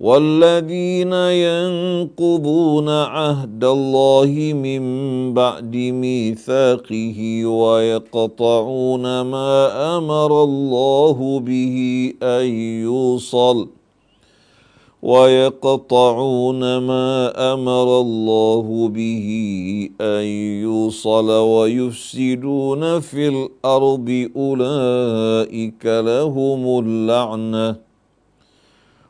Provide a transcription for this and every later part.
والذين ينقضون عهد الله من بعد ميثاقه ويقطعون ما أمر الله به أن يوصل ويقطعون ما أمر الله به أن يوصل ويفسدون في الأرض أولئك لهم اللعنة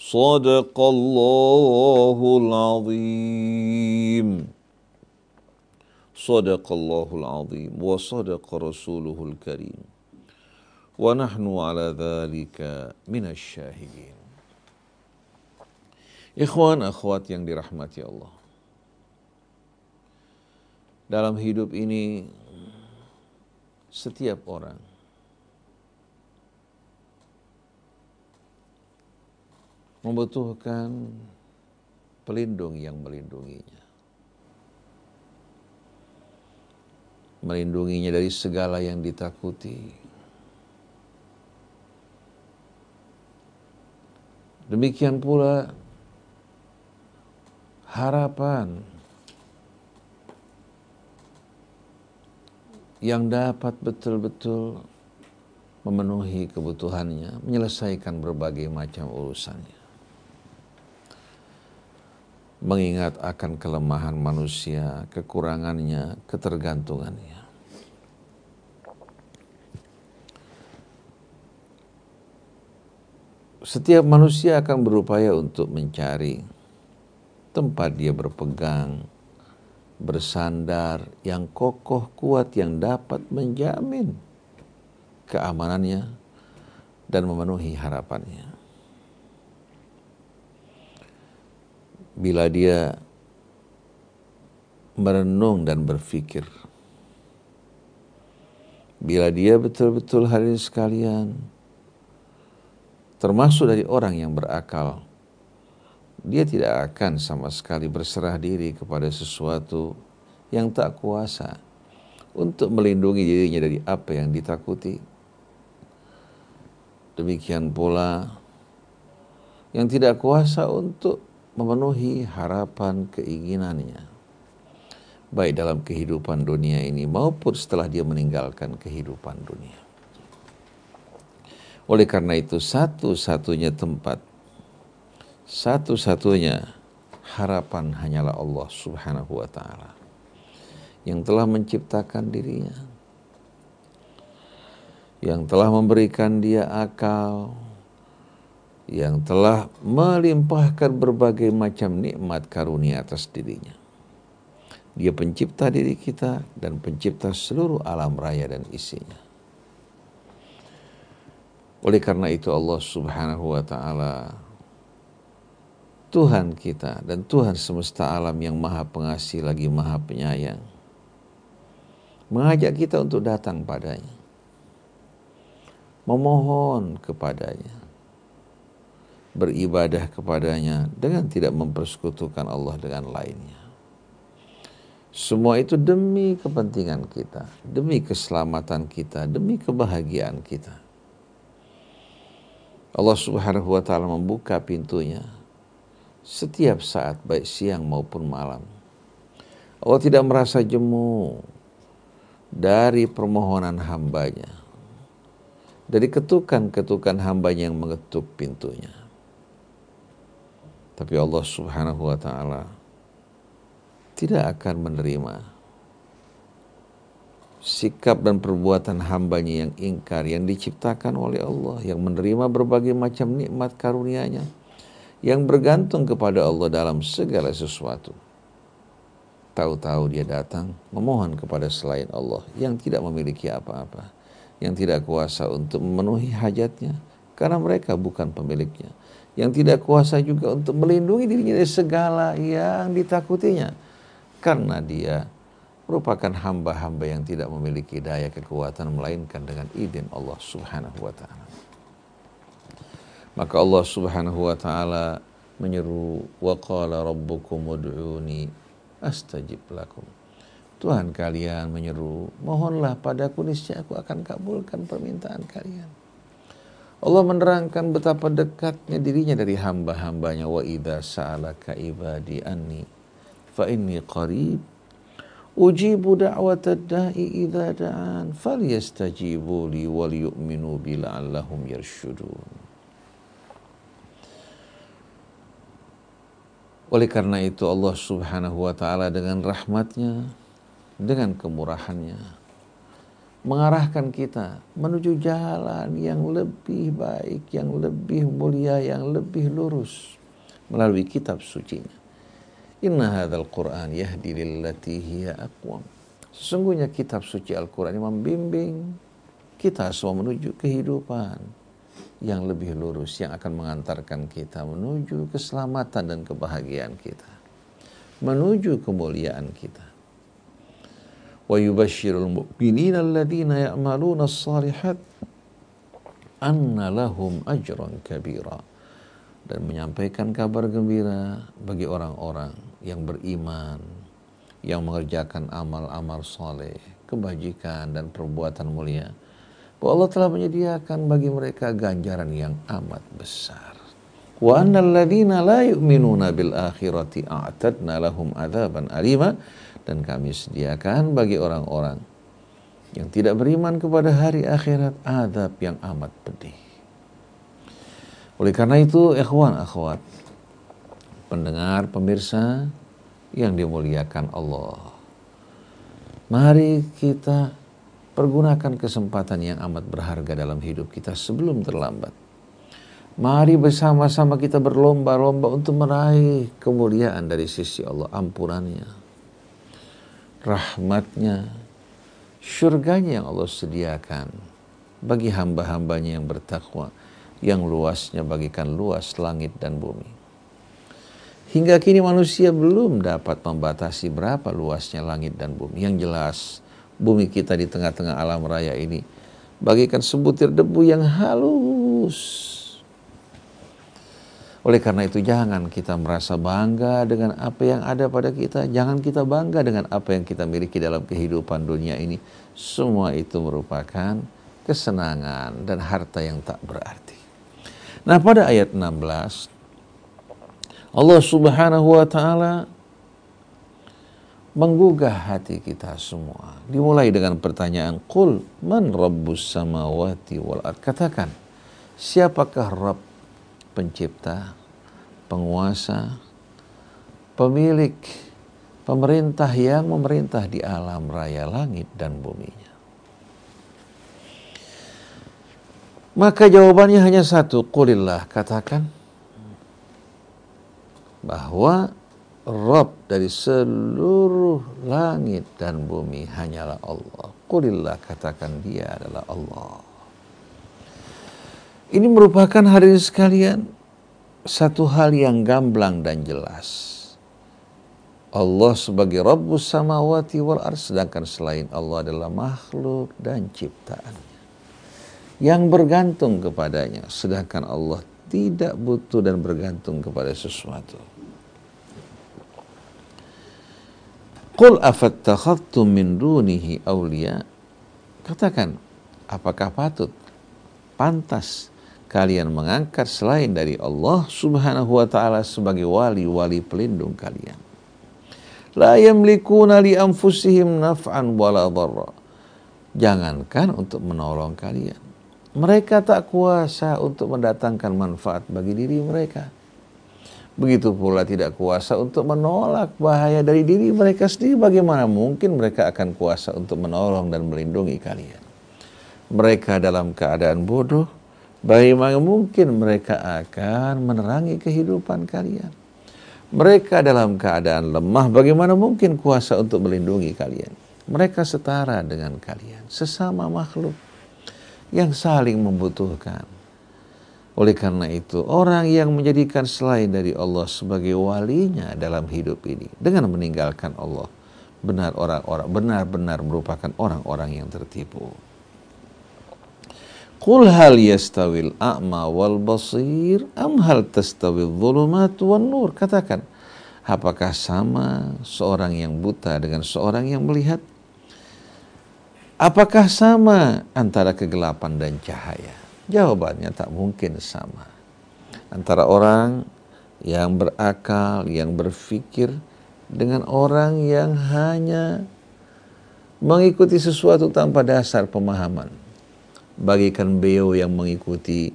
صدق الله العظيم صدق الله العظيم وصدق رسوله الكريم ونحن على ذلك من الشاهدين Ikhwan akhwat yang dirahmati Allah. Dalam hidup ini setiap orang membutuhkan pelindung yang melindunginya. Melindunginya dari segala yang ditakuti. Demikian pula harapan yang dapat betul-betul memenuhi kebutuhannya, menyelesaikan berbagai macam urusannya mengingat akan kelemahan manusia, kekurangannya, ketergantungannya. Setiap manusia akan berupaya untuk mencari tempat dia berpegang, bersandar yang kokoh kuat yang dapat menjamin keamanannya dan memenuhi harapannya. Bila dia merenung dan berpikir. Bila dia betul-betul ini sekalian termasuk dari orang yang berakal, dia tidak akan sama sekali berserah diri kepada sesuatu yang tak kuasa untuk melindungi dirinya dari apa yang ditakuti. Demikian pula yang tidak kuasa untuk memenuhi harapan keinginannya baik dalam kehidupan dunia ini maupun setelah dia meninggalkan kehidupan dunia. Oleh karena itu satu-satunya tempat satu-satunya harapan hanyalah Allah Subhanahu wa taala yang telah menciptakan dirinya yang telah memberikan dia akal, yang telah melimpahkan berbagai macam nikmat karunia atas dirinya. Dia pencipta diri kita dan pencipta seluruh alam raya dan isinya. Oleh karena itu Allah Subhanahu wa taala Tuhan kita dan Tuhan semesta alam yang maha pengasih lagi maha penyayang mengajak kita untuk datang padanya memohon kepadanya beribadah kepadanya dengan tidak mempersekutukan Allah dengan lainnya. Semua itu demi kepentingan kita, demi keselamatan kita, demi kebahagiaan kita. Allah Subhanahu wa taala membuka pintunya setiap saat baik siang maupun malam. Allah tidak merasa jemu dari permohonan hambanya, dari ketukan-ketukan hambanya yang mengetuk pintunya. Tapi Allah Subhanahu wa taala tidak akan menerima sikap dan perbuatan hambanya yang ingkar, yang diciptakan oleh Allah, yang menerima berbagai macam nikmat karunia-Nya, yang bergantung kepada Allah dalam segala sesuatu. Tahu-tahu dia datang memohon kepada selain Allah yang tidak memiliki apa-apa, yang tidak kuasa untuk memenuhi hajatnya, karena mereka bukan pemiliknya, yang tidak kuasa juga untuk melindungi dirinya dari segala yang ditakutinya, karena dia merupakan hamba-hamba yang tidak memiliki daya kekuatan melainkan dengan izin Allah Subhanahu wa taala. Maka Allah Subhanahu wa taala menyeru wa rabbukum ud'uni astajib lakum. Tuhan kalian menyeru, mohonlah padaku niscaya aku akan kabulkan permintaan kalian. Allah menerangkan betapa dekatnya dirinya dari hamba-hambanya wa idza sa'alaka ibadi anni fa inni qarib Ujibu da'watad da'i idza da'an falyastajibu li wal yu'minu bi la'allahum yarshudun. Oleh karena itu Allah Subhanahu wa taala dengan rahmatnya, dengan kemurahannya mengarahkan kita menuju jalan yang lebih baik, yang lebih mulia, yang lebih lurus melalui kitab sucinya. Inna hadzal Qur'an yahdi lillati hiya aqwam. Sesungguhnya kitab suci Al-Qur'an membimbing kita semua menuju kehidupan yang lebih lurus yang akan mengantarkan kita menuju keselamatan dan kebahagiaan kita. Menuju kemuliaan kita. Yubashshirul mu'minina alladziina ya'maluna as-salihat anna lahum ajran kabira dan menyampaikan kabar gembira bagi orang-orang yang beriman, yang mengerjakan amal-amal soleh, kebajikan dan perbuatan mulia. Bahwa Allah telah menyediakan bagi mereka ganjaran yang amat besar. Ladzina la yu'minuna bil akhirati a'tadna lahum adzaban alima dan kami sediakan bagi orang-orang yang tidak beriman kepada hari akhirat azab yang amat pedih. Oleh karena itu, ikhwan akhwat, pendengar, pemirsa yang dimuliakan Allah. Mari kita pergunakan kesempatan yang amat berharga dalam hidup kita sebelum terlambat. Mari bersama-sama kita berlomba-lomba untuk meraih kemuliaan dari sisi Allah, ampunannya, rahmatnya, surganya yang Allah sediakan bagi hamba-hambanya yang bertakwa yang luasnya bagikan luas langit dan bumi. Hingga kini manusia belum dapat membatasi berapa luasnya langit dan bumi. Yang jelas, bumi kita di tengah-tengah alam raya ini bagikan sebutir debu yang halus. Oleh karena itu jangan kita merasa bangga dengan apa yang ada pada kita. Jangan kita bangga dengan apa yang kita miliki dalam kehidupan dunia ini. Semua itu merupakan kesenangan dan harta yang tak berarti. Nah pada ayat 16 Allah subhanahu wa ta'ala menggugah hati kita semua. Dimulai dengan pertanyaan, Qul man rabbus samawati wal ard. Katakan, siapakah Rabb pencipta, penguasa, pemilik, pemerintah yang memerintah di alam raya langit dan buminya. Maka jawabannya hanya satu, kulillah katakan bahwa Rob dari seluruh langit dan bumi hanyalah Allah. Kulillah katakan dia adalah Allah. Ini merupakan hari sekalian satu hal yang gamblang dan jelas. Allah sebagai Rabbus samawati wal ars sedangkan selain Allah adalah makhluk dan ciptaan yang bergantung kepadanya sedangkan Allah tidak butuh dan bergantung kepada sesuatu. Qul afattakhadtum min dunihi awliya Katakan, apakah patut pantas kalian mengangkat selain dari Allah Subhanahu wa taala sebagai wali-wali pelindung kalian? La yamlikuna li anfusihim naf'an wala dharra. Jangankan untuk menolong kalian mereka tak kuasa untuk mendatangkan manfaat bagi diri mereka. Begitu pula tidak kuasa untuk menolak bahaya dari diri mereka sendiri. Bagaimana mungkin mereka akan kuasa untuk menolong dan melindungi kalian? Mereka dalam keadaan bodoh, bagaimana mungkin mereka akan menerangi kehidupan kalian? Mereka dalam keadaan lemah, bagaimana mungkin kuasa untuk melindungi kalian? Mereka setara dengan kalian, sesama makhluk yang saling membutuhkan oleh karena itu, orang yang menjadikan selain dari Allah sebagai walinya dalam hidup ini dengan meninggalkan Allah, benar orang-orang benar-benar merupakan orang-orang yang tertipu. Qul hal yastawil a'ma wal basir am hal tastawil dhulumat wan nur? Katakan, apakah sama seorang yang buta dengan seorang yang melihat? Apakah sama antara kegelapan dan cahaya? Jawabannya tak mungkin sama. Antara orang yang berakal, yang berpikir, dengan orang yang hanya mengikuti sesuatu tanpa dasar pemahaman. Bagikan beliau yang mengikuti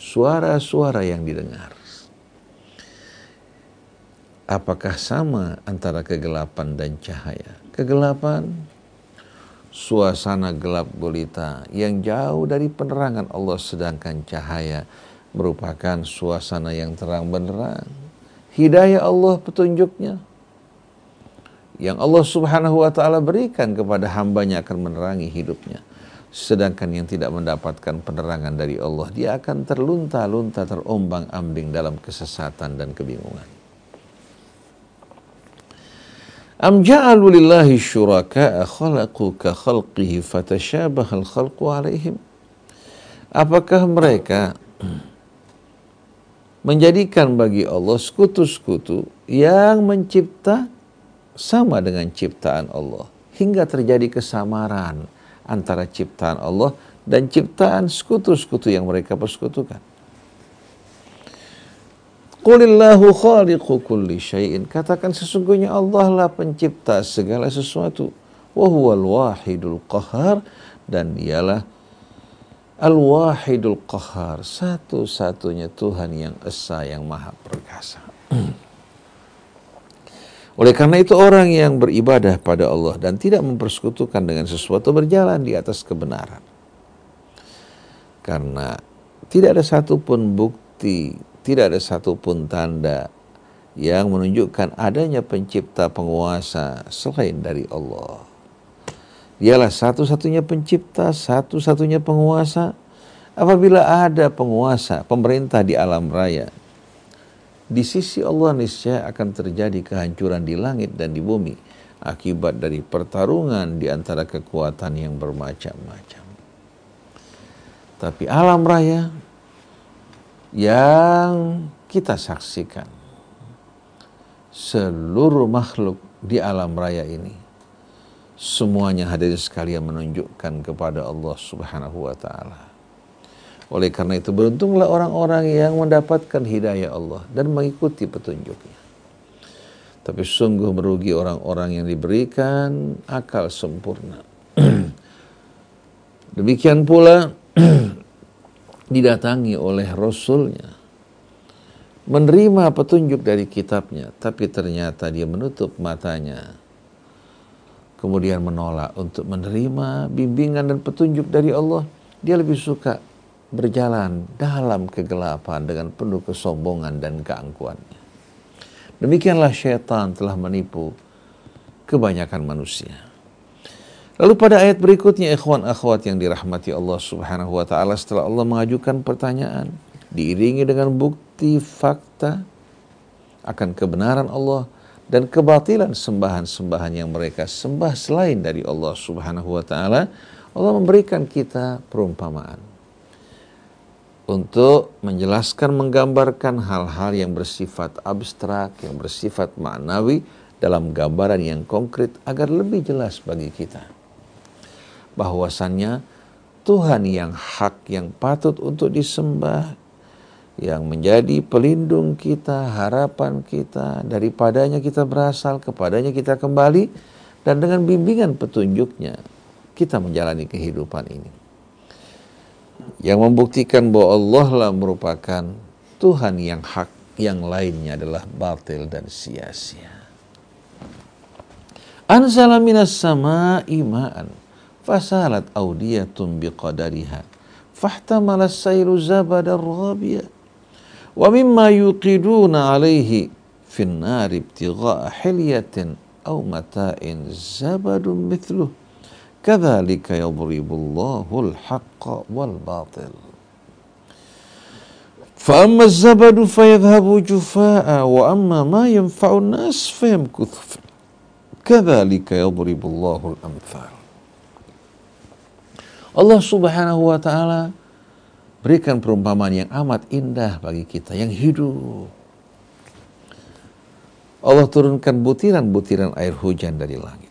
suara-suara yang didengar. Apakah sama antara kegelapan dan cahaya? Kegelapan suasana gelap gulita yang jauh dari penerangan Allah sedangkan cahaya merupakan suasana yang terang benderang. Hidayah Allah petunjuknya yang Allah subhanahu wa ta'ala berikan kepada hambanya akan menerangi hidupnya. Sedangkan yang tidak mendapatkan penerangan dari Allah, dia akan terlunta-lunta, terombang ambing dalam kesesatan dan kebingungan. Am ja'alu lillahi syuraka'a khalaqu ka khalqihi fatashabahal alaihim. Apakah mereka menjadikan bagi Allah sekutu-sekutu yang mencipta sama dengan ciptaan Allah hingga terjadi kesamaran antara ciptaan Allah dan ciptaan sekutu-sekutu yang mereka persekutukan. Qulillahu khaliqu kulli syai'in. Katakan sesungguhnya Allah lah pencipta segala sesuatu. Wa huwal wahidul qahar. Dan dialah al-wahidul qahar. Satu-satunya Tuhan yang esa, yang maha perkasa. Oleh karena itu orang yang beribadah pada Allah dan tidak mempersekutukan dengan sesuatu berjalan di atas kebenaran. Karena tidak ada satupun bukti tidak ada satupun tanda yang menunjukkan adanya pencipta penguasa selain dari Allah. Dialah satu-satunya pencipta, satu-satunya penguasa. Apabila ada penguasa, pemerintah di alam raya, di sisi Allah niscaya akan terjadi kehancuran di langit dan di bumi akibat dari pertarungan di antara kekuatan yang bermacam-macam. Tapi alam raya yang kita saksikan seluruh makhluk di alam raya ini semuanya hadirin sekalian menunjukkan kepada Allah Subhanahu wa taala. Oleh karena itu beruntunglah orang-orang yang mendapatkan hidayah Allah dan mengikuti petunjuknya. Tapi sungguh merugi orang-orang yang diberikan akal sempurna. Demikian pula didatangi oleh Rasulnya menerima petunjuk dari kitabnya tapi ternyata dia menutup matanya kemudian menolak untuk menerima bimbingan dan petunjuk dari Allah dia lebih suka berjalan dalam kegelapan dengan penuh kesombongan dan keangkuhannya. Demikianlah syaitan telah menipu kebanyakan manusia. Lalu pada ayat berikutnya ikhwan akhwat yang dirahmati Allah Subhanahu wa taala setelah Allah mengajukan pertanyaan diiringi dengan bukti fakta akan kebenaran Allah dan kebatilan sembahan-sembahan yang mereka sembah selain dari Allah Subhanahu wa taala, Allah memberikan kita perumpamaan untuk menjelaskan menggambarkan hal-hal yang bersifat abstrak, yang bersifat maknawi dalam gambaran yang konkret agar lebih jelas bagi kita bahwasannya Tuhan yang hak yang patut untuk disembah yang menjadi pelindung kita, harapan kita, daripadanya kita berasal, kepadanya kita kembali, dan dengan bimbingan petunjuknya, kita menjalani kehidupan ini. Yang membuktikan bahwa Allah lah merupakan Tuhan yang hak, yang lainnya adalah batil dan sia-sia. Anzala minas sama'i ma'an fasalat awdiyatun biqadariha fahtamala sayru zabadar rabiya wa mimma yuqiduna alaihi fin nari hilyatin mata'in zabadun mithluh kadzalika yadribullahu al-haqqa wal batil فأما الزبد فيذهب جفاء وأما ما ينفع الناس فيمكث كذلك يضرب الله الأمثال Allah subhanahu wa ta'ala berikan perumpamaan yang amat indah bagi kita, yang hidup. Allah turunkan butiran-butiran air hujan dari langit.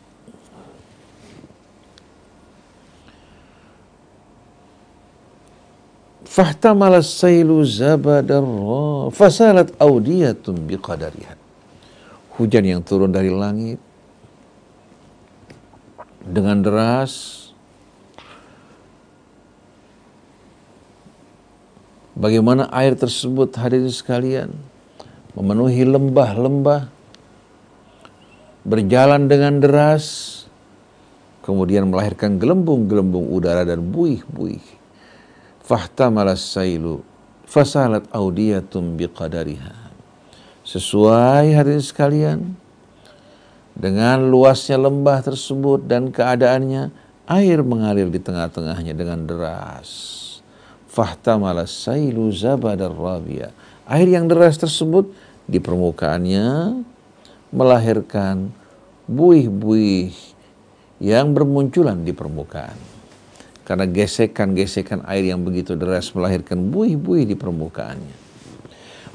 Fahtamala sailu zabadar fasalat audiyatun biqadariha. Hujan yang turun dari langit dengan deras Bagaimana air tersebut hadirin sekalian memenuhi lembah-lembah berjalan dengan deras kemudian melahirkan gelembung-gelembung udara dan buih-buih. Fahtamalas sailu fasalat audiyatum biqadariha. Sesuai hadirin sekalian dengan luasnya lembah tersebut dan keadaannya air mengalir di tengah-tengahnya dengan deras fahtamala sailu zabadar rabia. Air yang deras tersebut di permukaannya melahirkan buih-buih yang bermunculan di permukaan. Karena gesekan-gesekan air yang begitu deras melahirkan buih-buih di permukaannya.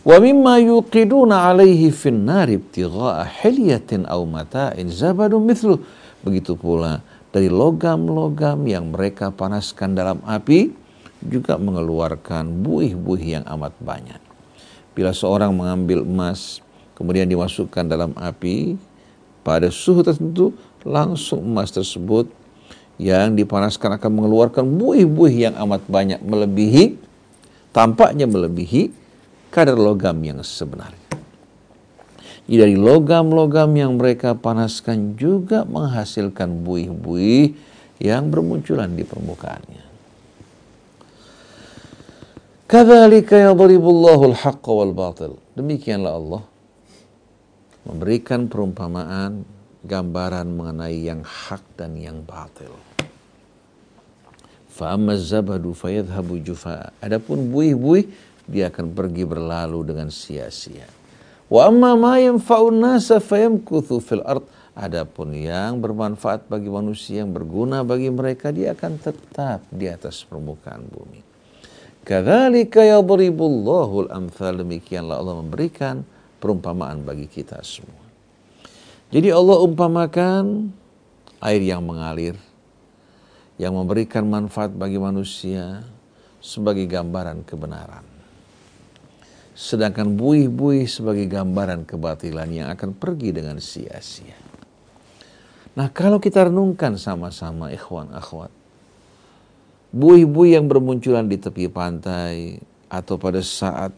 Wa mimma yuqiduna alaihi fin nari ibtigha'a hilyatin aw mata'in zabadun mithlu. Begitu pula dari logam-logam yang mereka panaskan dalam api, juga mengeluarkan buih-buih yang amat banyak. Bila seorang mengambil emas, kemudian dimasukkan dalam api, pada suhu tertentu, langsung emas tersebut yang dipanaskan akan mengeluarkan buih-buih yang amat banyak melebihi, tampaknya melebihi kadar logam yang sebenarnya. Jadi dari logam-logam yang mereka panaskan juga menghasilkan buih-buih yang bermunculan di permukaannya. Kadzalika yadribullahu al-haqqa wal batil. Demikianlah Allah memberikan perumpamaan gambaran mengenai yang hak dan yang batil. Fa'amma fayadhabu jufa. Adapun buih-buih dia akan pergi berlalu dengan sia-sia. Wa amma ma yanfa'un nasa fayamkuthu fil ard. Adapun yang bermanfaat bagi manusia yang berguna bagi mereka dia akan tetap di atas permukaan bumi. Kadzalika yadribullahu al-amthal demikianlah Allah memberikan perumpamaan bagi kita semua. Jadi Allah umpamakan air yang mengalir yang memberikan manfaat bagi manusia sebagai gambaran kebenaran. Sedangkan buih-buih sebagai gambaran kebatilan yang akan pergi dengan sia-sia. Nah kalau kita renungkan sama-sama ikhwan akhwat buih-buih yang bermunculan di tepi pantai atau pada saat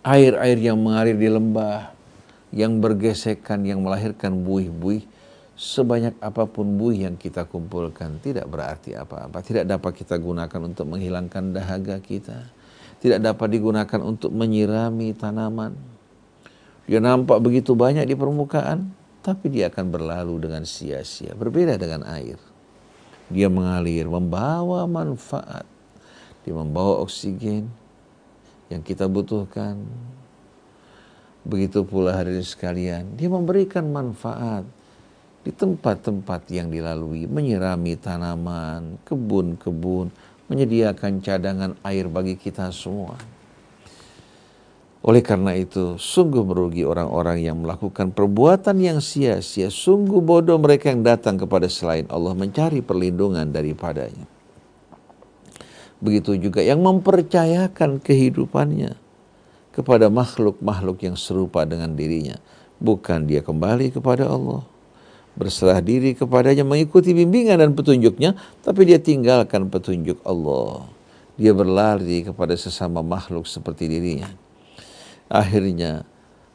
air-air yang mengalir di lembah yang bergesekan yang melahirkan buih-buih sebanyak apa pun buih yang kita kumpulkan tidak berarti apa-apa tidak dapat kita gunakan untuk menghilangkan dahaga kita tidak dapat digunakan untuk menyirami tanaman dia nampak begitu banyak di permukaan tapi dia akan berlalu dengan sia-sia berbeda dengan air dia mengalir, membawa manfaat. Dia membawa oksigen yang kita butuhkan. Begitu pula hari ini sekalian, dia memberikan manfaat di tempat-tempat yang dilalui, menyirami tanaman, kebun-kebun, menyediakan cadangan air bagi kita semua. Oleh karena itu, sungguh merugi orang-orang yang melakukan perbuatan yang sia-sia. Sungguh bodoh mereka yang datang kepada selain Allah mencari perlindungan daripadanya. Begitu juga yang mempercayakan kehidupannya kepada makhluk-makhluk yang serupa dengan dirinya. Bukan dia kembali kepada Allah. Berserah diri kepadanya mengikuti bimbingan dan petunjuknya. Tapi dia tinggalkan petunjuk Allah Dia berlari kepada sesama makhluk seperti dirinya. Akhirnya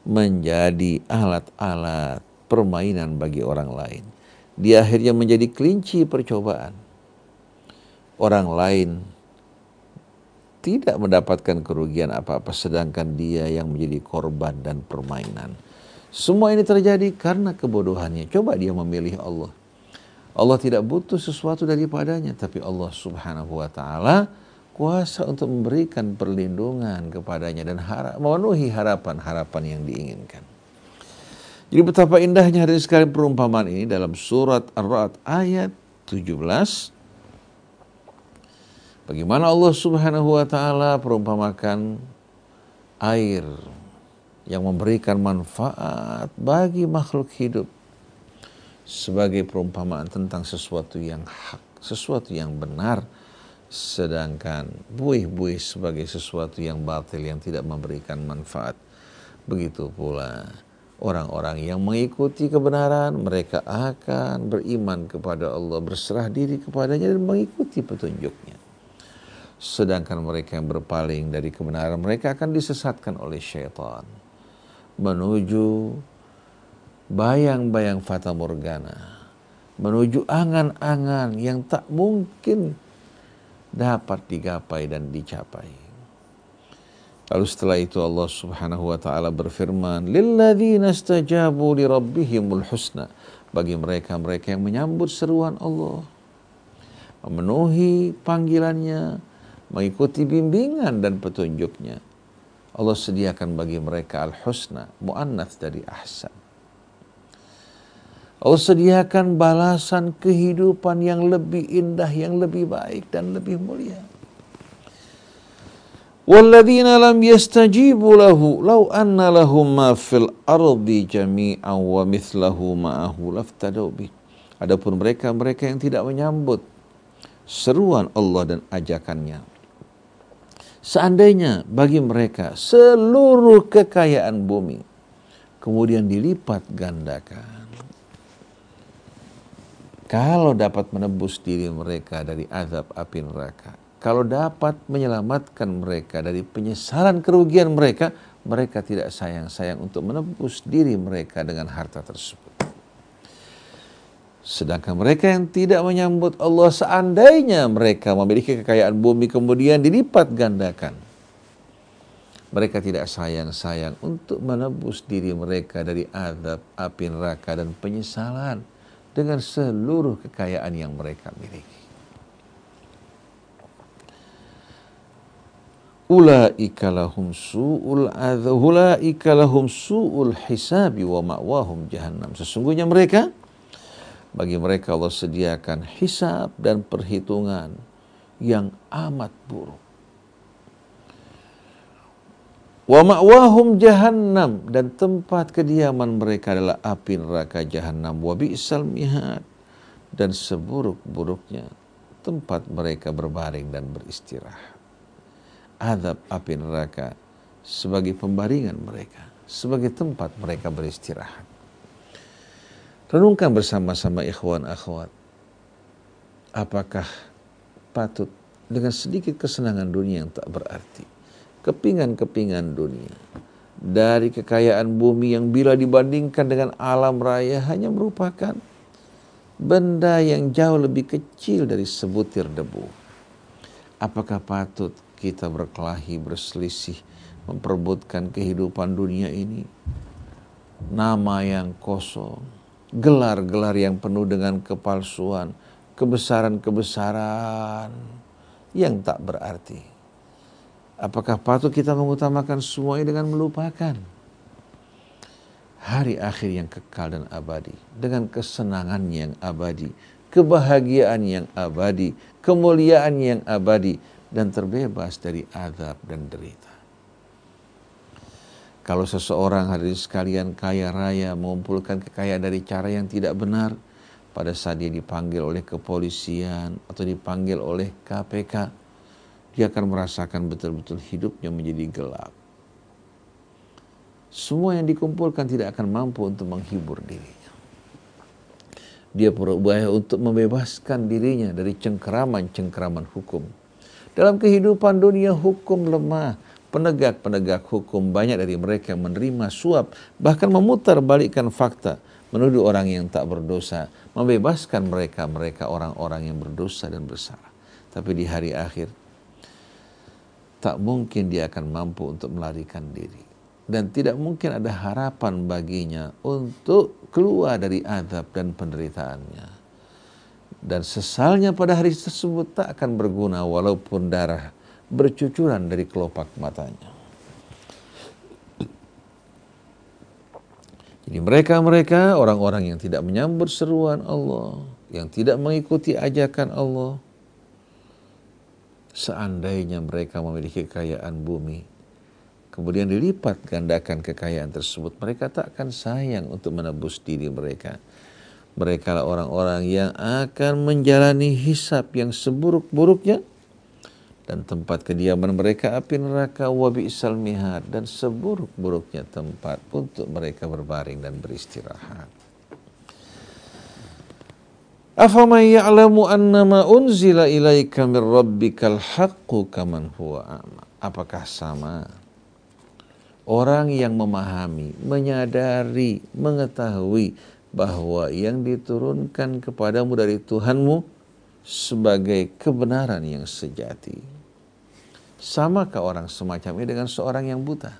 menjadi alat-alat permainan bagi orang lain. Dia akhirnya menjadi kelinci percobaan. Orang lain tidak mendapatkan kerugian apa-apa sedangkan dia yang menjadi korban dan permainan. Semua ini terjadi karena kebodohannya. Coba dia memilih Allah. Allah tidak butuh sesuatu daripadanya, tapi Allah Subhanahu wa taala kuasa untuk memberikan perlindungan kepadanya dan harap, memenuhi harapan-harapan yang diinginkan. Jadi betapa indahnya hari sekali perumpamaan ini dalam surat Ar-Ra'd ayat 17 Bagaimana Allah Subhanahu wa taala perumpamakan air yang memberikan manfaat bagi makhluk hidup sebagai perumpamaan tentang sesuatu yang hak, sesuatu yang benar, sedangkan buih-buih sebagai sesuatu yang batil yang tidak memberikan manfaat. Begitu pula orang-orang yang mengikuti kebenaran, mereka akan beriman kepada Allah, berserah diri kepadanya dan mengikuti petunjuknya sedangkan mereka yang berpaling dari kebenaran mereka akan disesatkan oleh syaitan menuju bayang-bayang fata morgana menuju angan-angan yang tak mungkin dapat digapai dan dicapai. Lalu setelah itu Allah Subhanahu wa taala berfirman, "Lilladzina istajabu li rabbihimul husna." Bagi mereka-mereka yang menyambut seruan Allah, memenuhi panggilannya, mengikuti bimbingan dan petunjuknya. Allah sediakan bagi mereka al-husna, mu'annath dari ahsan. Allah sediakan balasan kehidupan yang lebih indah, yang lebih baik dan lebih mulia. وَالَّذِينَ لَمْ يَسْتَجِيبُ لَهُ لَوْ أَنَّ. Adapun mereka mereka yang tidak menyambut seruan Allah dan ajakannya Seandainya bagi mereka seluruh kekayaan bumi kemudian dilipat gandakan. Kalau dapat menebus diri mereka dari azab api neraka, kalau dapat menyelamatkan mereka dari penyesalan kerugian mereka, mereka tidak sayang-sayang untuk menebus diri mereka dengan harta tersebut. Sedangkan mereka yang tidak menyambut Allah seandainya mereka memiliki kekayaan bumi kemudian dilipat gandakan. Mereka tidak sayang-sayang untuk menebus diri mereka dari azab api neraka dan penyesalan dengan seluruh kekayaan yang mereka miliki. Ulaika lahum su'ul ulaika lahum su'ul hisabi wa ma'wahum jahannam. Sesungguhnya mereka bagi mereka Allah sediakan hisab dan perhitungan yang amat buruk. Wa ma'wahum jahannam dan tempat kediaman mereka adalah api neraka jahannam wa bi'sal mihad dan seburuk-buruknya tempat mereka berbaring dan beristirahat. Adab api neraka sebagai pembaringan mereka, sebagai tempat mereka beristirahat. Renungkan bersama-sama ikhwan akhwat. Apakah patut dengan sedikit kesenangan dunia yang tak berarti. Kepingan-kepingan dunia. Dari kekayaan bumi yang bila dibandingkan dengan alam raya hanya merupakan benda yang jauh lebih kecil dari sebutir debu. Apakah patut kita berkelahi, berselisih, memperebutkan kehidupan dunia ini? Nama yang kosong, gelar-gelar yang penuh dengan kepalsuan, kebesaran-kebesaran yang tak berarti. Apakah patut kita mengutamakan semuanya dengan melupakan hari akhir yang kekal dan abadi dengan kesenangan yang abadi, kebahagiaan yang abadi, kemuliaan yang abadi dan terbebas dari azab dan derita. Kalau seseorang hadirin sekalian kaya raya mengumpulkan kekayaan dari cara yang tidak benar, pada saat dia dipanggil oleh kepolisian atau dipanggil oleh KPK, dia akan merasakan betul-betul hidupnya menjadi gelap. Semua yang dikumpulkan tidak akan mampu untuk menghibur dirinya. Dia berupaya untuk membebaskan dirinya dari cengkeraman-cengkeraman hukum Dalam kehidupan dunia hukum lemah. Penegak-penegak hukum banyak dari mereka menerima suap, bahkan memutar balikkan fakta, menuduh orang yang tak berdosa, membebaskan mereka, mereka orang-orang yang berdosa dan bersalah. Tapi di hari akhir, tak mungkin dia akan mampu untuk melarikan diri. Dan tidak mungkin ada harapan baginya untuk keluar dari azab dan penderitaannya. Dan sesalnya pada hari tersebut tak akan berguna walaupun darah bercucuran dari kelopak matanya. Jadi mereka-mereka orang-orang yang tidak menyambut seruan Allah, yang tidak mengikuti ajakan Allah, seandainya mereka memiliki kekayaan bumi, kemudian dilipat gandakan kekayaan tersebut, mereka tak akan sayang untuk menebus diri mereka. Mereka lah orang-orang yang akan menjalani hisap yang seburuk-buruknya dan tempat kediaman mereka api neraka wabi mihad dan seburuk-buruknya tempat untuk mereka berbaring dan beristirahat. Afaman ya'lamu annama unzila ilaika min rabbikal haqqu kaman huwa a'ma. Apakah sama orang yang memahami, menyadari, mengetahui bahwa yang diturunkan kepadamu dari Tuhanmu sebagai kebenaran yang sejati. Samakah orang semacam ini dengan seorang yang buta?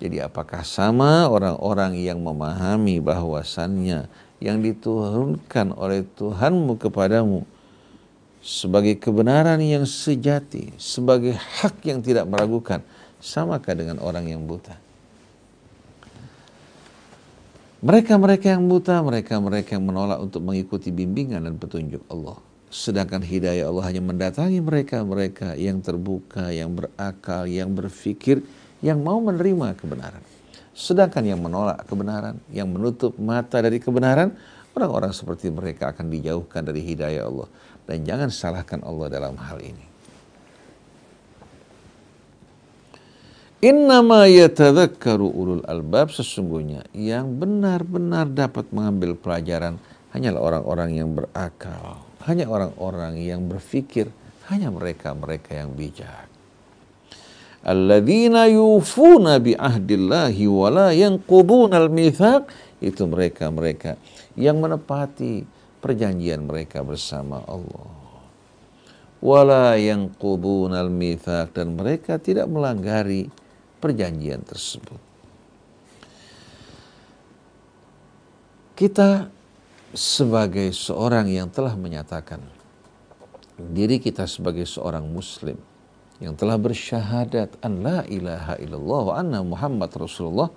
Jadi apakah sama orang-orang yang memahami bahwasannya yang diturunkan oleh Tuhanmu kepadamu sebagai kebenaran yang sejati, sebagai hak yang tidak meragukan, samakah dengan orang yang buta? Mereka-mereka yang buta, mereka-mereka yang menolak untuk mengikuti bimbingan dan petunjuk Allah. Sedangkan hidayah Allah hanya mendatangi mereka-mereka yang terbuka, yang berakal, yang berfikir, yang mau menerima kebenaran. Sedangkan yang menolak kebenaran, yang menutup mata dari kebenaran, orang-orang seperti mereka akan dijauhkan dari hidayah Allah. Dan jangan salahkan Allah dalam hal ini. Innama yatadzakkaru ulul albab sesungguhnya yang benar-benar dapat mengambil pelajaran hanyalah orang-orang yang berakal hanya orang-orang yang berfikir, hanya mereka-mereka yang bijak. Alladzina yufuna bi ahdillahi wa la al-mitsaq itu mereka-mereka yang menepati perjanjian mereka bersama Allah. Wala yanquduna al-mitsaq dan mereka tidak melanggari perjanjian tersebut. Kita sebagai seorang yang telah menyatakan diri kita sebagai seorang muslim yang telah bersyahadat an la ilaha illallah wa anna Muhammad Rasulullah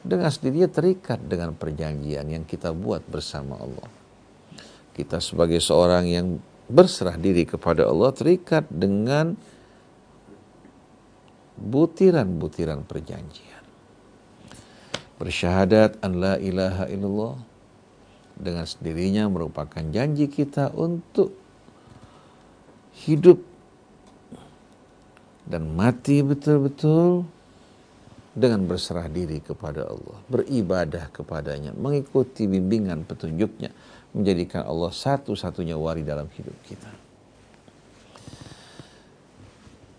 dengan sendirinya terikat dengan perjanjian yang kita buat bersama Allah. Kita sebagai seorang yang berserah diri kepada Allah terikat dengan butiran-butiran perjanjian. Bersyahadat an la ilaha illallah dengan sendirinya merupakan janji kita untuk hidup dan mati betul-betul dengan berserah diri kepada Allah, beribadah kepadanya, mengikuti bimbingan petunjuknya, menjadikan Allah satu-satunya wari dalam hidup kita.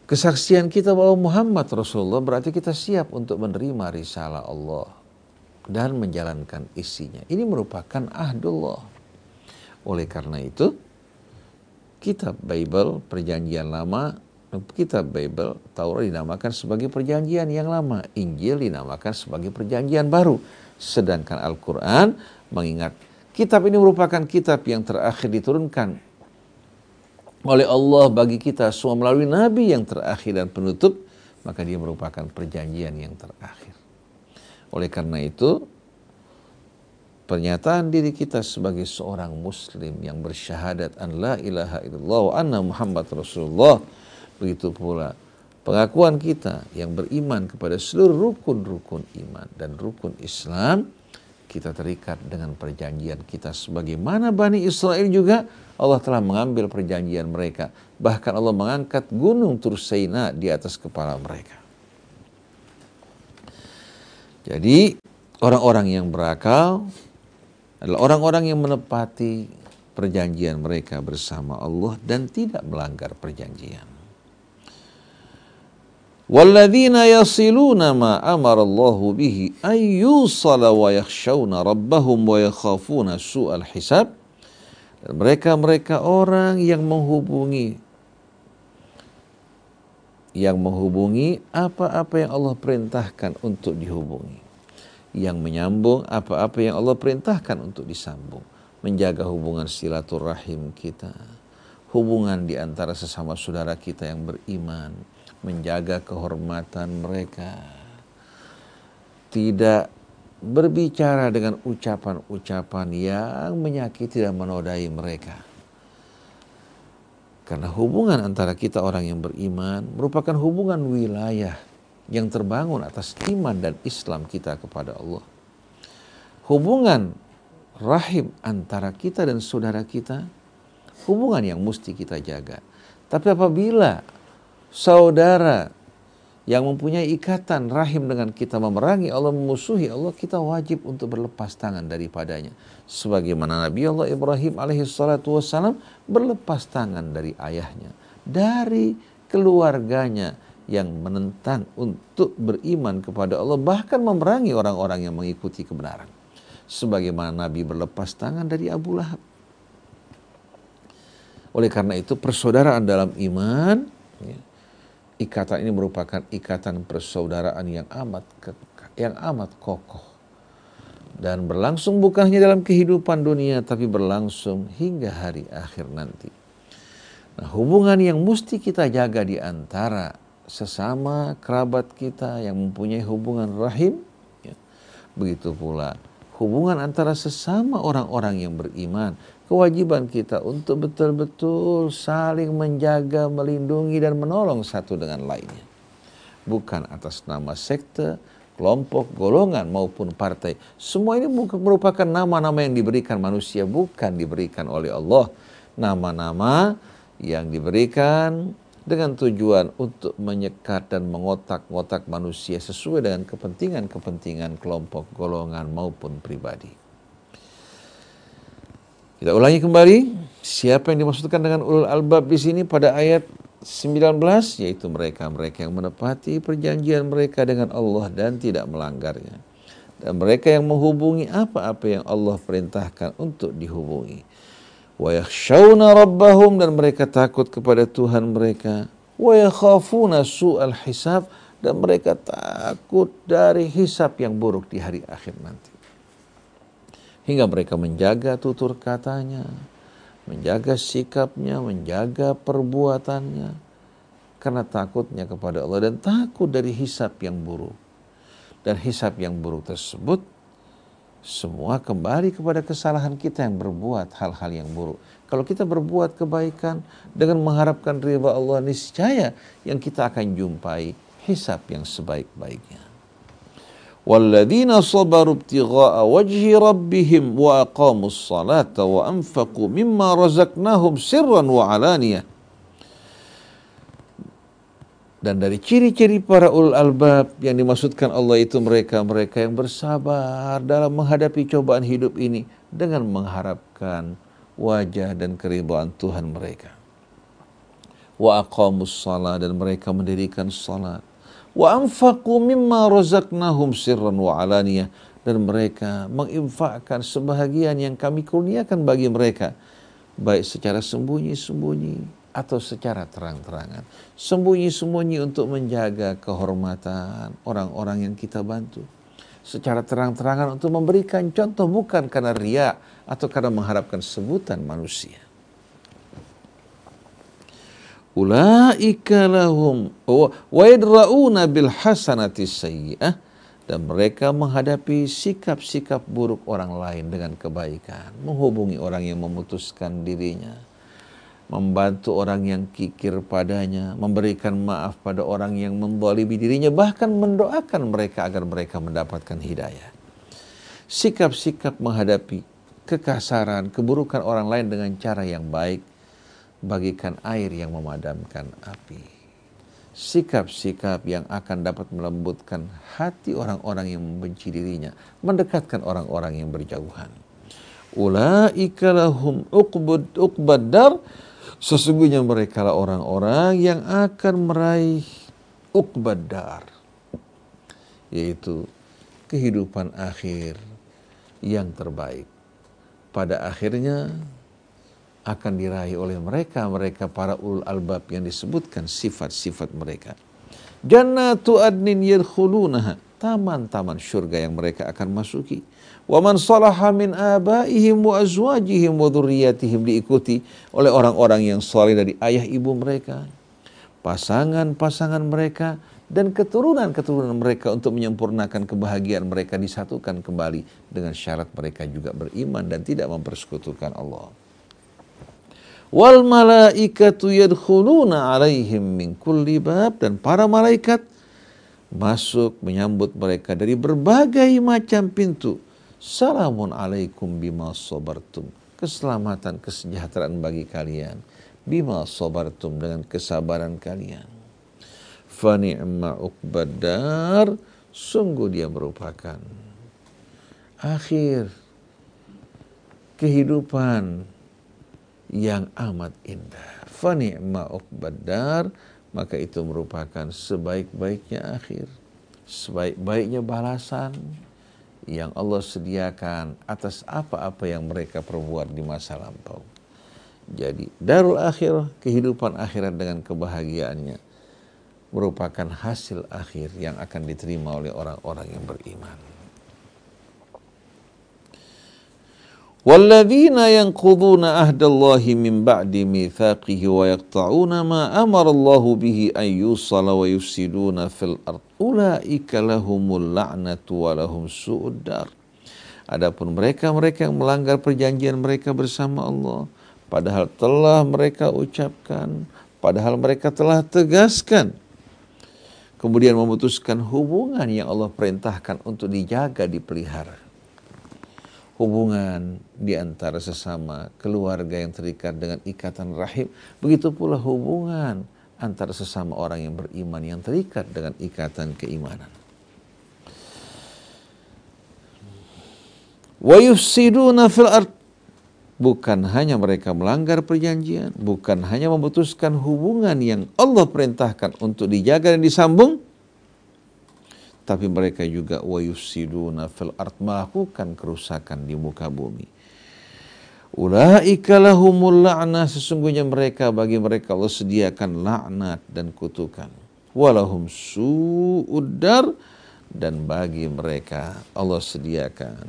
Kesaksian kita bahwa Muhammad Rasulullah berarti kita siap untuk menerima risalah Allah dan menjalankan isinya. Ini merupakan ahdullah. Oleh karena itu, kitab Bible perjanjian lama, kitab Bible Taurat dinamakan sebagai perjanjian yang lama, Injil dinamakan sebagai perjanjian baru. Sedangkan Al-Quran mengingat kitab ini merupakan kitab yang terakhir diturunkan oleh Allah bagi kita semua melalui Nabi yang terakhir dan penutup, maka dia merupakan perjanjian yang terakhir. Oleh karena itu, pernyataan diri kita sebagai seorang muslim yang bersyahadat an la ilaha illallah wa anna Muhammad Rasulullah begitu pula pengakuan kita yang beriman kepada seluruh rukun-rukun iman dan rukun Islam kita terikat dengan perjanjian kita sebagaimana Bani Israel juga. Allah telah mengambil perjanjian mereka. Bahkan Allah mengangkat gunung Tursaina di atas kepala mereka jadi orang-orang yang berakal adalah orang-orang yang menepati perjanjian mereka bersama Allah dan tidak melanggar perjanjian. Walladzina yasiluna ma amarallahu bihi ay yusala wa yakhshawna rabbahum wa yakhafuna su'al mereka-mereka orang yang menghubungi yang menghubungi apa-apa yang Allah perintahkan untuk dihubungi. Yang menyambung apa-apa yang Allah perintahkan untuk disambung. Menjaga hubungan silaturahim kita. Hubungan di antara sesama saudara kita yang beriman. Menjaga kehormatan mereka, tidak berbicara dengan ucapan-ucapan yang menyakiti dan menodai mereka. Karena hubungan antara kita orang yang beriman merupakan hubungan wilayah yang terbangun atas iman dan Islam kita kepada Allah. Hubungan rahim antara kita dan saudara kita, hubungan yang mesti kita jaga. Tapi apabila saudara yang mempunyai ikatan rahim dengan kita memerangi Allah memusuhi Allah kita wajib untuk berlepas tangan daripadanya. Sebagaimana Nabi Allah Ibrahim alaihi salatu wasalam berlepas tangan dari ayahnya dari keluarganya yang menentang untuk beriman kepada Allah bahkan memerangi orang-orang yang mengikuti kebenaran. Sebagaimana Nabi berlepas tangan dari Abu Lahab. Oleh karena itu persaudaraan dalam iman ikatan ini merupakan ikatan persaudaraan yang amat yang amat kokoh dan berlangsung bukan hanya dalam kehidupan dunia tapi berlangsung hingga hari akhir nanti. Nah, hubungan yang mesti kita jaga di antara sesama kerabat kita yang mempunyai hubungan rahim, ya, begitu pula hubungan antara sesama orang-orang yang beriman kewajiban kita untuk betul-betul saling menjaga, melindungi dan menolong satu dengan lainnya. Bukan atas nama sekte, kelompok, golongan maupun partai. Semua ini merupakan nama-nama yang diberikan manusia, bukan diberikan oleh Allah. Nama-nama yang diberikan dengan tujuan untuk menyekat dan mengotak-ngotak manusia sesuai dengan kepentingan-kepentingan kelompok, golongan maupun pribadi. Kita ulangi kembali, siapa yang dimaksudkan dengan ulul albab di sini pada ayat 19 yaitu mereka-mereka yang menepati perjanjian mereka dengan Allah dan tidak melanggarnya. Dan mereka yang menghubungi apa-apa yang Allah perintahkan untuk dihubungi. Wa yakhshawna rabbahum dan mereka takut kepada Tuhan mereka. Wa yakhafuna su'al hisab dan mereka takut dari hisab yang buruk di hari akhir nanti hingga mereka menjaga tutur katanya, menjaga sikapnya, menjaga perbuatannya karena takutnya kepada Allah dan takut dari hisap yang buruk. Dan hisap yang buruk tersebut semua kembali kepada kesalahan kita yang berbuat hal-hal yang buruk. Kalau kita berbuat kebaikan dengan mengharapkan riba Allah niscaya yang kita akan jumpai hisap yang sebaik-baiknya. والذين صبروا ابتغاء وجه ربهم wa الصلاة salata مما رزقناهم سرا razaqnahum. Dan dari ciri-ciri para ulul albab yang dimaksudkan Allah itu mereka-mereka yang bersabar dalam menghadapi cobaan hidup ini dengan mengharapkan wajah dan keribuan Tuhan mereka. Wa aqamus salat dan mereka mendirikan salat wa anfaqu mimma razaqnahum sirran wa alaniyah. Dan mereka menginfakkan sebahagian yang kami kurniakan bagi mereka. Baik secara sembunyi-sembunyi atau secara terang-terangan. Sembunyi-sembunyi untuk menjaga kehormatan orang-orang yang kita bantu. Secara terang-terangan untuk memberikan contoh bukan karena riak atau karena mengharapkan sebutan manusia Ulaika lahum. Wa yadra'una bil hasanati sayyi'ah. Dan mereka menghadapi sikap-sikap buruk orang lain dengan kebaikan, menghubungi orang yang memutuskan dirinya, membantu orang yang kikir padanya, memberikan maaf pada orang yang membolimi dirinya, bahkan mendoakan mereka agar mereka mendapatkan hidayah. Sikap-sikap menghadapi kekasaran, keburukan orang lain dengan cara yang baik bagikan air yang memadamkan api. Sikap-sikap yang akan dapat melembutkan hati orang-orang yang membenci dirinya, mendekatkan orang-orang yang berjauhan. ulaika lahum uqbud uqbadar sesungguhnya mereka lah orang-orang yang akan meraih uqbadar yaitu kehidupan akhir yang terbaik pada akhirnya akan diraih oleh mereka mereka para ulul albab yang disebutkan sifat-sifat mereka. Jannatu adnin yadkhulunaha taman-taman surga yang mereka akan masuki. Wa man salaha min abaihim wa azwajihim wa dzurriyyatihim diikuti oleh orang-orang yang saleh dari ayah ibu mereka pasangan-pasangan mereka dan keturunan-keturunan mereka untuk menyempurnakan kebahagiaan mereka disatukan kembali dengan syarat mereka juga beriman dan tidak mempersekutukan Allah wal malaikatu yadkhuluna alaihim min kulli bab dan para malaikat masuk menyambut mereka dari berbagai macam pintu. Salamun alaikum bima sabartum. Keselamatan, kesejahteraan bagi kalian. Bima sabartum dengan kesabaran kalian. Fani'ma uqbadar. Sungguh dia merupakan akhir kehidupan yang amat indah. Fani'ma uqbadar, maka itu merupakan sebaik-baiknya akhir. Sebaik-baiknya balasan yang Allah sediakan atas apa-apa yang mereka perbuat di masa lampau. Jadi darul akhir, kehidupan akhirat dengan kebahagiaannya merupakan hasil akhir yang akan diterima oleh orang-orang yang beriman. والذين ينقضون ahdallahi الله من بعد ميثاقه ويقطعون ما amara الله به an yusala wa yufsiduna fil ard. Ulaika lahumul la'natu wa lahum. Adapun mereka-mereka yang melanggar perjanjian mereka bersama Allah, padahal telah mereka ucapkan, padahal mereka telah tegaskan, kemudian memutuskan hubungan yang Allah perintahkan untuk dijaga, dipelihara hubungan di antara sesama keluarga yang terikat dengan ikatan rahim. Begitu pula hubungan antara sesama orang yang beriman yang terikat dengan ikatan keimanan. Wa yufsiduna fil ard bukan hanya mereka melanggar perjanjian, bukan hanya memutuskan hubungan yang Allah perintahkan untuk dijaga dan disambung, tapi mereka juga wa yusiduna fil ard melakukan kerusakan di muka bumi. Ulaika lahumul la'nah sesungguhnya mereka bagi mereka Allah sediakan laknat dan kutukan. Walahum su'uddar dan bagi mereka Allah sediakan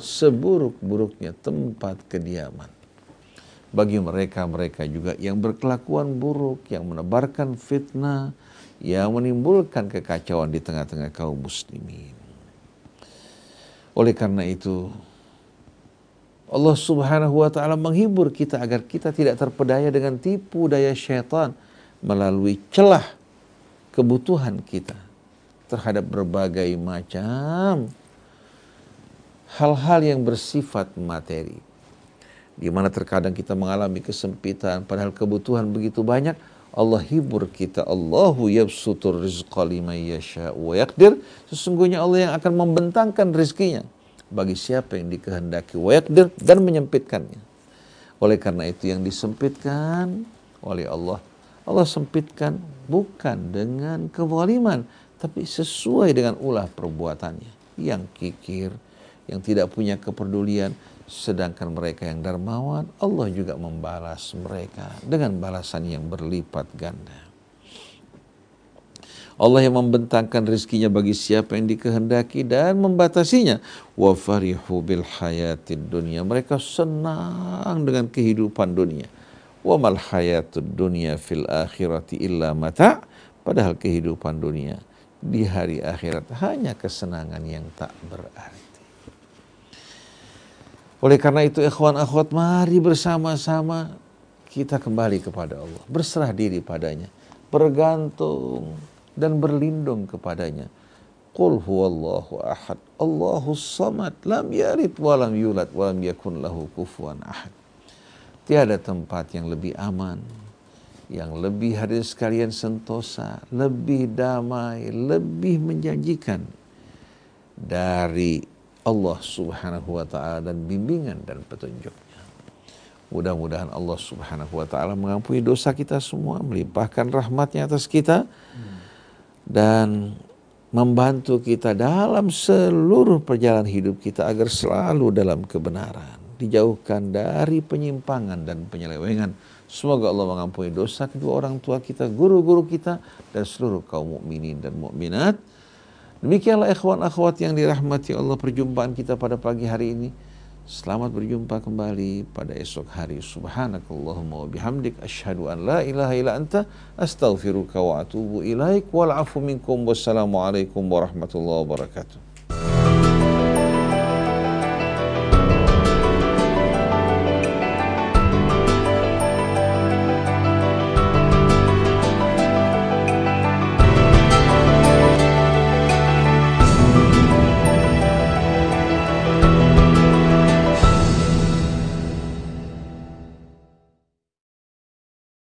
seburuk-buruknya tempat kediaman. Bagi mereka mereka juga yang berkelakuan buruk, yang menebarkan fitnah, yang menimbulkan kekacauan di tengah-tengah kaum muslimin. Oleh karena itu, Allah Subhanahu wa taala menghibur kita agar kita tidak terpedaya dengan tipu daya syaitan melalui celah kebutuhan kita terhadap berbagai macam hal-hal yang bersifat materi. Di mana terkadang kita mengalami kesempitan padahal kebutuhan begitu banyak, Allah hibur kita. Allahu yabsutur rizqa liman yasha wa yakdir. Sesungguhnya Allah yang akan membentangkan rizkinya bagi siapa yang dikehendaki wa yakdir dan menyempitkannya. Oleh karena itu yang disempitkan oleh Allah. Allah sempitkan bukan dengan kezaliman tapi sesuai dengan ulah perbuatannya. Yang kikir, yang tidak punya kepedulian, Sedangkan mereka yang dermawan, Allah juga membalas mereka dengan balasan yang berlipat ganda. Allah yang membentangkan rizkinya bagi siapa yang dikehendaki dan membatasinya. Wa farihu bil hayatid dunia. Mereka senang dengan kehidupan dunia. Wa mal hayatud dunia fil akhirati illa mata. Padahal kehidupan dunia di hari akhirat hanya kesenangan yang tak berarti. Oleh karena itu ikhwan akhwat mari bersama-sama kita kembali kepada Allah. Berserah diri padanya. Bergantung dan berlindung kepadanya. Qul huwallahu ahad. Allahu samad. Lam yalid walam yulad walam yakun lahu kufuan ahad. Tiada tempat yang lebih aman, yang lebih hadir sekalian sentosa, lebih damai, lebih menjanjikan dari Allah Subhanahu wa taala dan bimbingan dan petunjuknya. Mudah-mudahan Allah Subhanahu wa taala mengampuni dosa kita semua, melimpahkan rahmatnya atas kita dan membantu kita dalam seluruh perjalanan hidup kita agar selalu dalam kebenaran, dijauhkan dari penyimpangan dan penyelewengan. Semoga Allah mengampuni dosa kedua orang tua kita, guru-guru kita dan seluruh kaum mukminin dan mukminat. Demikianlah ikhwan akhwat yang dirahmati Allah perjumpaan kita pada pagi hari ini. Selamat berjumpa kembali pada esok hari. Subhanakallahumma wa bihamdik asyhadu an la ilaha illa anta astaghfiruka wa atubu ilaik wal afu minkum wassalamu alaikum warahmatullahi wabarakatuh.